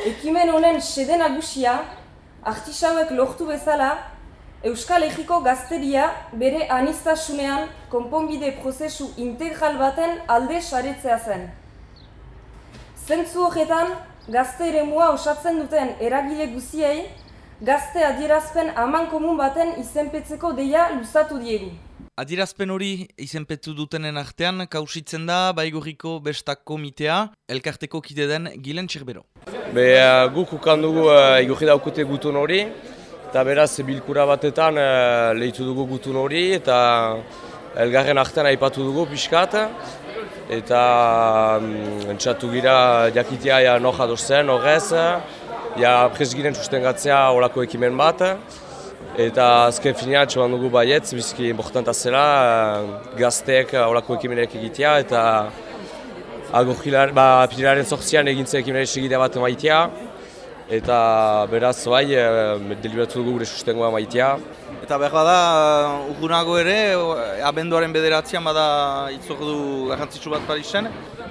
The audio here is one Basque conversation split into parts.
Ekimen honen sede nagusia, artisauek lortu bezala, Euskal Herriko gazteria bere anistasunean konponbide prozesu integral baten alde saretzea zen. Zentzu horretan, gazte ere osatzen duten eragile guziei, gazte adierazpen aman komun baten izenpetzeko deia luzatu diegu. Adierazpen hori izenpetu dutenen artean, kausitzen da Baigorriko Bestak Komitea, elkarteko kide den Gilen Txerbero. Be, guk ukan dugu uh, igorri daukute gutun hori, eta beraz bilkura batetan uh, lehitu dugu gutun hori, eta elgarren artean aipatu dugu pixkat, eta um, entzatu gira jakitea ja noja dozen horrez, ja presgiren sustengatzea olako ekimen bat, eta azken finean txaban dugu baietz, bizki importanta zela, gazteek olako ekimenek egitea, eta agogilar, ba, pilaren sortzian egintzen ekimenek egitea bat maitea, eta beraz bai, e, deliberatu dugu gure sustengoa maitea. Eta behar bada, urgunago ere, abenduaren bederatzean bada itzok du garrantzitsu bat Parisen?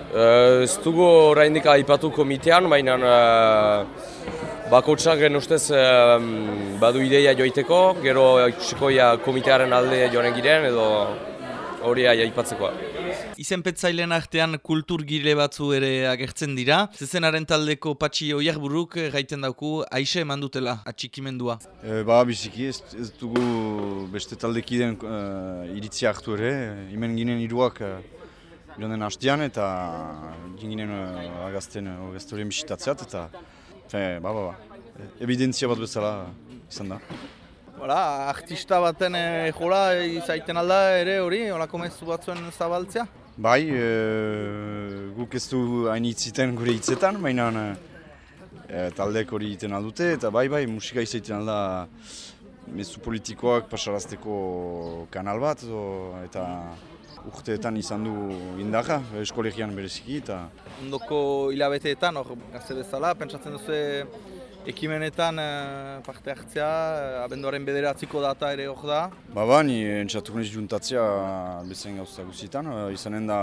Uh, ez dugu oraindik aipatu komitean, baina bakotsak gen ustez badu ideia joiteko, gero ikusiko komitearen alde joanen giren edo hori aipatzeko. Izenpetzailean artean kultur gire batzu ere agertzen dira. Zezenaren taldeko patxi oiak buruk gaiten dauku aixe eman dutela atxikimendua. E, ba, biziki, ez, ez dugu beste taldekiden uh, iritzia hartu ere. Hemen ginen iruak uh, den hastian eta ginen uh, agazten uh, bisitatzeat eta fe, ba, ba, ba. evidentzia bat bezala izan da. Voilà, artista baten e, jola izaiten alda ere hori, horako mezu batzuen zabaltzea? Bai, e, guk ez du hain hitziten gure hitzetan, baina e, taldeek hori egiten aldute, eta bai, bai, musika izaiten alda mezu politikoak pasarazteko kanal bat, o, eta urteetan izan du indarra, eskolegian bereziki, eta... Ondoko hilabeteetan, hor, gazte dezala, pentsatzen duzu ekimenetan uh, parte hartzea, uh, abenduaren bederatziko data ere hor da. Ba ba, ni entzatuko niz juntatzea bezain gauza guztietan. Uh, izanen da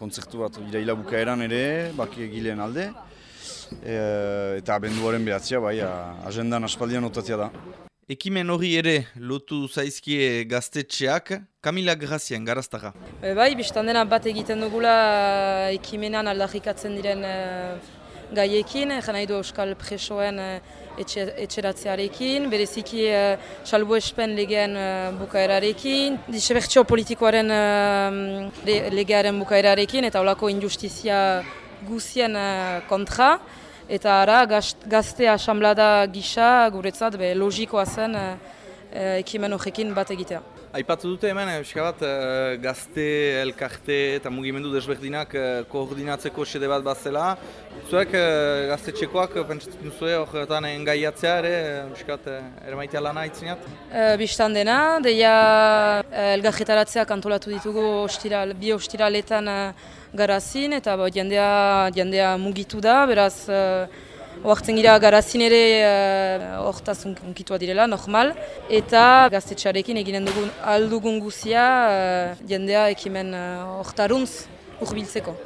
kontzertu bat iraila bukaeran ere, baki egileen alde. E, eta abenduaren behatzea, bai, agendan aspaldian notatzea da. Ekimen hori ere lotu zaizkie gaztetxeak, Kamila Grazien, garaztara. E, bai, biztan dena bat egiten dugula ekimenan aldarrikatzen diren gaiekin, jen nahi du Euskal Presoen eh, etxeratzearekin, bereziki uh, salbu espen legeen uh, bukaerarekin, disebertsio politikoaren legearen bukaerarekin eta olako injustizia guzien kontra. Eta ara, gazte asamblada gisa guretzat be, logikoa zen ekimen horrekin bat egitea. Aipatu dute hemen, euskal bat, eh, gazte, elkarte eta mugimendu desberdinak eh, koordinatzeko sede bat bat zela. Zuek eh, gazte txekoak, pentsatzen duzue, horretan engaiatzea ere, euskal bat, ere maitea lana itzinat? Bistan dena, deia elgarretaratzea kantolatu ditugu ostiral, bi ostiraletan garazin, eta jendea, jendea mugitu da, beraz, Oartzen gira garazin ere uh, ortaz unkitua direla, normal. Eta gaztetxarekin eginen dugun aldugun guzia uh, jendea ekimen uh, ortaruntz urbiltzeko.